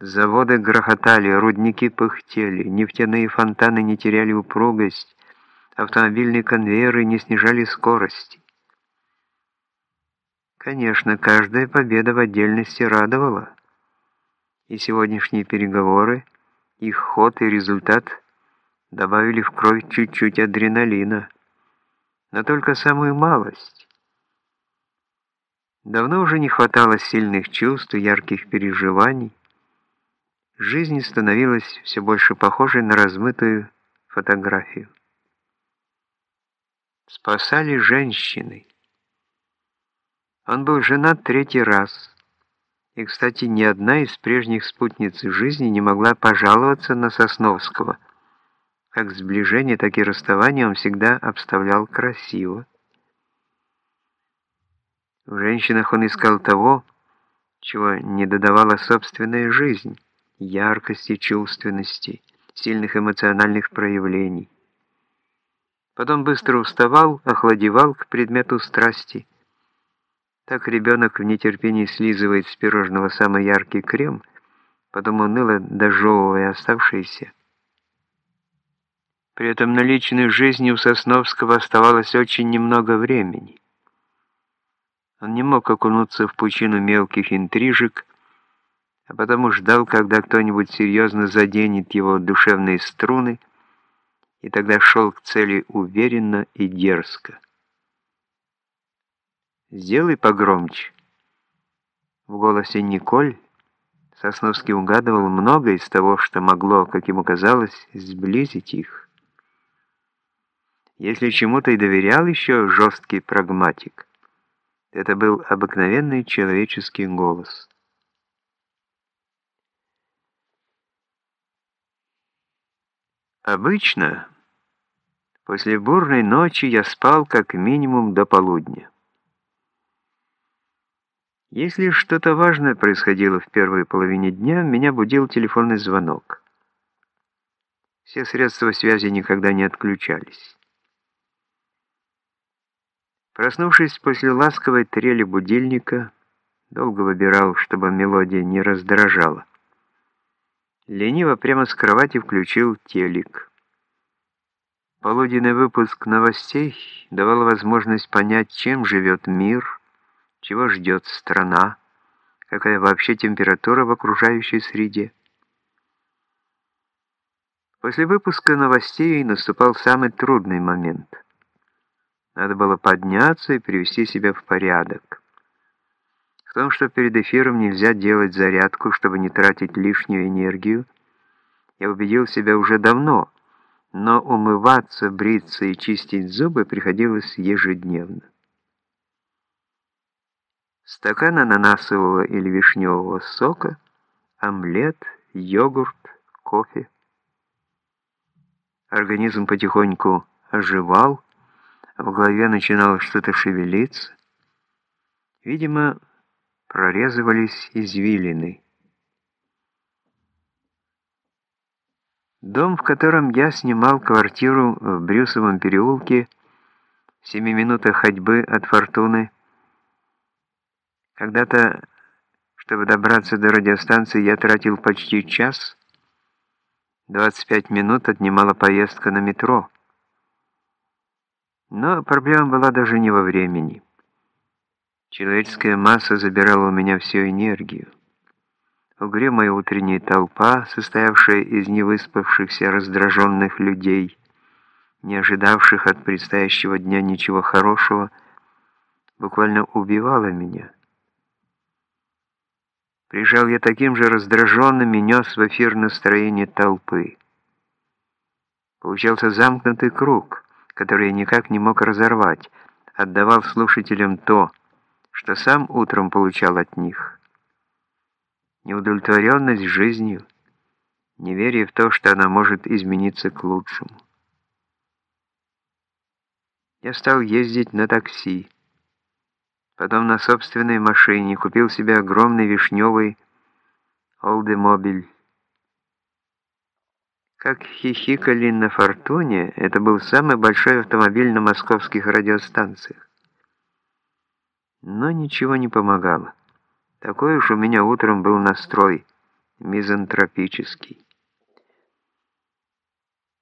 Заводы грохотали, рудники пыхтели, нефтяные фонтаны не теряли упругость, автомобильные конвейеры не снижали скорости. Конечно, каждая победа в отдельности радовала. И сегодняшние переговоры, их ход и результат добавили в кровь чуть-чуть адреналина, но только самую малость. Давно уже не хватало сильных чувств и ярких переживаний. Жизнь становилась все больше похожей на размытую фотографию. Спасали женщины. Он был женат третий раз. И, кстати, ни одна из прежних спутниц жизни не могла пожаловаться на Сосновского. Как сближение, так и расставание он всегда обставлял красиво. В женщинах он искал того, чего не додавала собственная жизнь, яркости, чувственности, сильных эмоциональных проявлений. Потом быстро уставал, охладевал к предмету страсти – так ребенок в нетерпении слизывает с пирожного самый яркий крем, потом уныло дожевывая оставшиеся. При этом на личной жизни у Сосновского оставалось очень немного времени. Он не мог окунуться в пучину мелких интрижек, а потому ждал, когда кто-нибудь серьезно заденет его душевные струны, и тогда шел к цели уверенно и дерзко. «Сделай погромче». В голосе Николь Сосновский угадывал много из того, что могло, как ему казалось, сблизить их. Если чему-то и доверял еще жесткий прагматик, это был обыкновенный человеческий голос. Обычно, после бурной ночи я спал как минимум до полудня. Если что-то важное происходило в первой половине дня, меня будил телефонный звонок. Все средства связи никогда не отключались. Проснувшись после ласковой трели будильника, долго выбирал, чтобы мелодия не раздражала. Лениво прямо с кровати включил телек. Полуденный выпуск новостей давал возможность понять, чем живет мир, чего ждет страна, какая вообще температура в окружающей среде. После выпуска новостей наступал самый трудный момент. Надо было подняться и привести себя в порядок. В том, что перед эфиром нельзя делать зарядку, чтобы не тратить лишнюю энергию, я убедил себя уже давно, но умываться, бриться и чистить зубы приходилось ежедневно стакан ананасового или вишневого сока, омлет, йогурт, кофе. Организм потихоньку оживал, в голове начинало что-то шевелиться. Видимо, прорезывались извилины. Дом, в котором я снимал квартиру в Брюсовом переулке, в семи минутах ходьбы от Фортуны, когда-то, чтобы добраться до радиостанции, я тратил почти час. 25 минут отнимала поездка на метро. Но проблема была даже не во времени. Человеческая масса забирала у меня всю энергию. Угрюмая утренняя толпа, состоявшая из невыспавшихся раздраженных людей, не ожидавших от предстоящего дня ничего хорошего, буквально убивала меня. Прижал я таким же раздраженным и нес в эфир настроение толпы. Получался замкнутый круг, который я никак не мог разорвать, отдавал слушателям то, что сам утром получал от них. Неудовлетворенность жизнью, неверие в то, что она может измениться к лучшему. Я стал ездить на такси. Потом на собственной машине купил себе огромный вишневый олдемобиль. Как хихикали на «Фортуне», это был самый большой автомобиль на московских радиостанциях. Но ничего не помогало. Такой уж у меня утром был настрой. мизантропический.